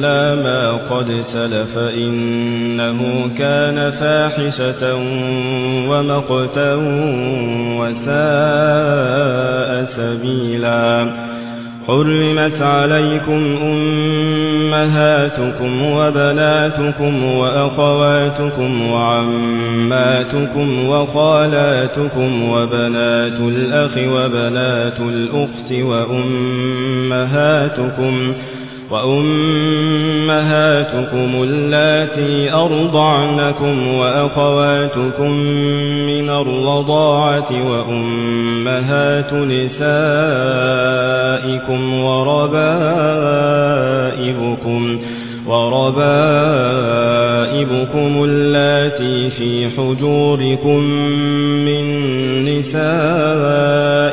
إلا ما قد سلف إنه كان فاحشة ومقتا وساء سبيلا. حرمت عليكم أمهاتكم وبناتكم وأخواتكم وعماتكم وخالاتكم وبنات الأخ وبنات الأخت وأمهاتكم وأمهاتكم اللاتي أرضعنكم وأخواتكم من الرضاعة وأمهات نسائكم وربائبكم وربائبكم اللاتي في حجوركم من نسائكم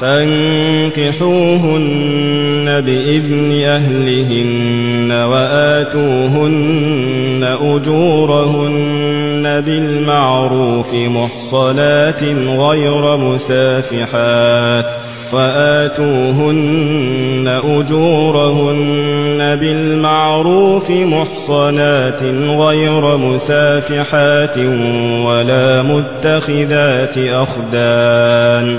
فانكحوهن بإذن أهلهن وآتوهن أجورهن بالمعروف محصنات غير مسافحات وآتوهن أجورهن بالمعروف محصنات غير مسافحات ولا متخذات أخدان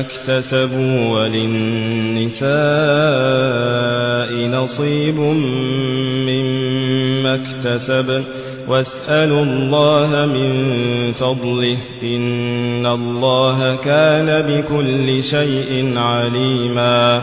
اكتسبوا وللنساء نصيب مما اكتسب. واسألوا الله من فضله. إن الله كان بكل شيء عليما.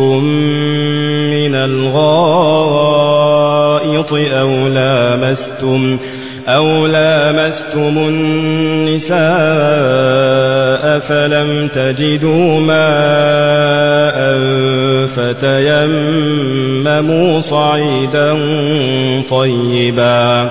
من الغائط أو لامستم أو لامستم النساء فلم تجدوا ماء فتيمموا صعيدا طيبا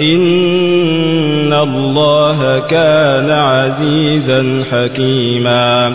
إن الله كان عزيزا حكيما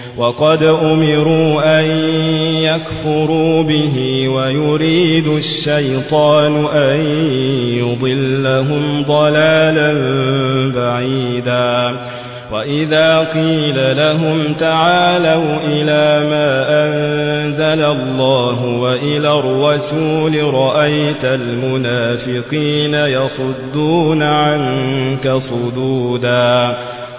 وقد أمروا أن يكفروا به ويريد الشيطان أن يضلهم ضلالا بعيدا. وإذا قيل لهم تعالوا إلى ما أنزل الله وإلى الرسول رأيت المنافقين يصدون عنك صدودا.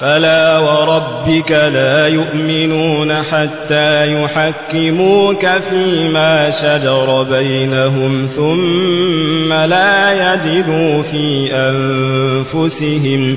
فلا وربك لا يؤمنون حتى يحكموك فيما شجر بينهم ثم لا يجدوا في أنفسهم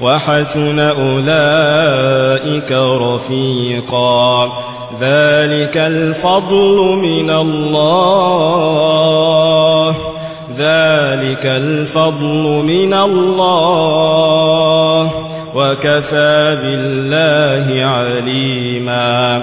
وحسن أولئك رفيقا. ذلك الفضل من الله. ذلك الفضل من الله. وكفى بالله عليما.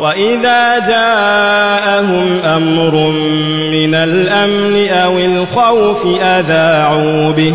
وإذا جاءهم أمر من الأمن أو الخوف أذاعوا به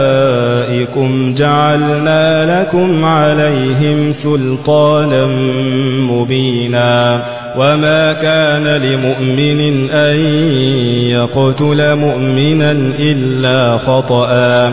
وأولئكم جعلنا لكم عليهم سلطانا مبينا وما كان لمؤمن أن يقتل مؤمنا إلا خطأ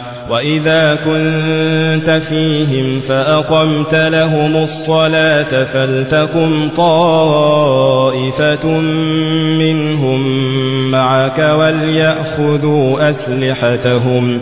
وإذا كنت فيهم فأقمت لهم الصلاة فلتكن طائفة منهم معك وليأخذوا أسلحتهم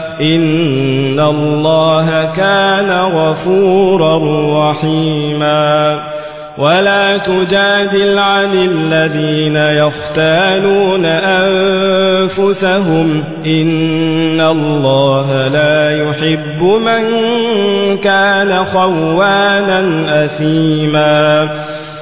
إن الله كان غفورا رحيما. ولا تجادل عن الذين يختالون أنفسهم إن الله لا يحب من كان خوانا أثيما.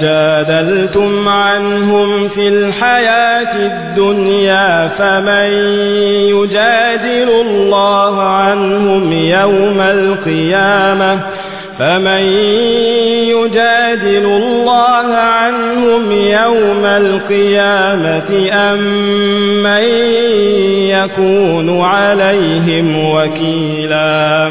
جادلتم عنهم في الحياة الدنيا فمن يجادل الله عنهم يوم القيامة فمن يجادل الله عنهم يوم القيامة أم من يكون عليهم وكيلا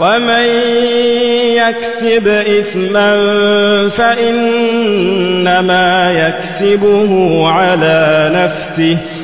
ومن يكسب إثما فإنما يكسبه على نفسه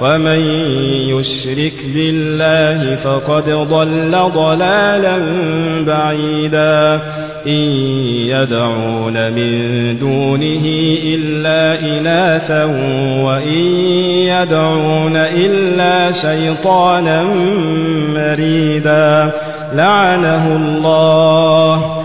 ومن يشرك بالله فقد ضل ضلالا بعيدا. إن يدعون من دونه إلا إناثا وإن يدعون إلا شيطانا مريدا. لعنه الله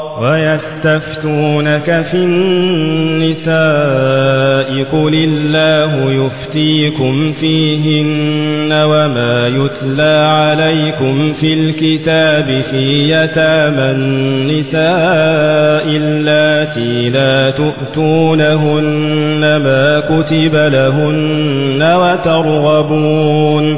ويستفتونك في النساء قل الله يفتيكم فيهن وما يتلى عليكم في الكتاب في يتامى النساء اللاتي لا تؤتونهن ما كتب لهن وترغبون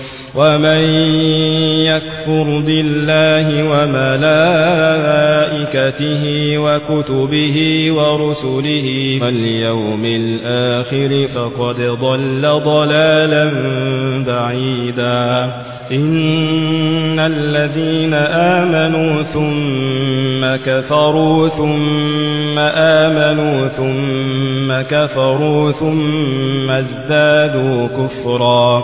ومن يكفر بالله وملائكته وكتبه ورسله واليوم الآخر فقد ضل ضلالا بعيدا. إن الذين آمنوا ثم كفروا ثم آمنوا ثم كفروا ثم ازدادوا كفرا.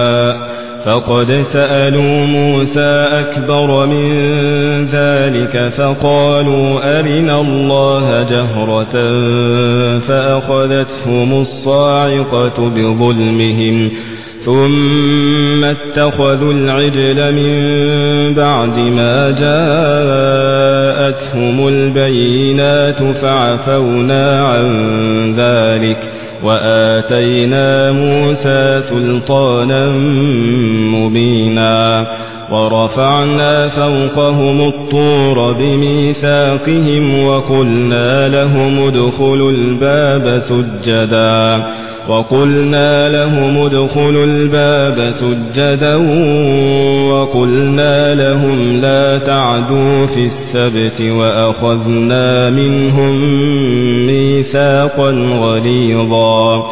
فقد سألوا موسى أكبر من ذلك فقالوا أرنا الله جهرة فأخذتهم الصاعقة بظلمهم ثم اتخذوا العجل من بعد ما جاءتهم البينات فعفونا عن ذلك وآتينا موسى سلطانا مبينا ورفعنا فوقهم الطور بميثاقهم وقلنا لهم ادخلوا الباب سجدا وقلنا لهم ادخلوا الباب سجدا وقلنا لهم لا تعدوا في السبت وأخذنا منهم ميثاقا غليظا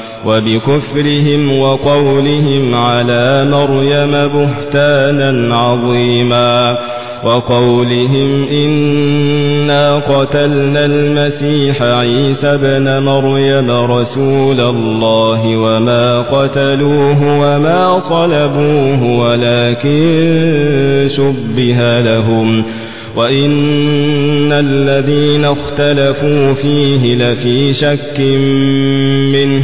وبكفرهم وقولهم على مريم بهتانا عظيما وقولهم إنا قتلنا المسيح عيسى بن مريم رسول الله وما قتلوه وما صلبوه ولكن شبه لهم وإن الذين اختلفوا فيه لفي شك منه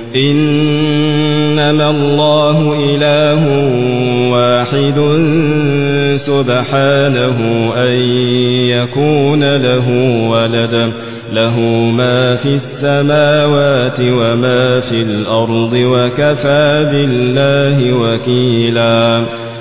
إنما الله إله واحد سبحانه أن يكون له ولد. له ما في السماوات وما في الأرض وكفى بالله وكيلا.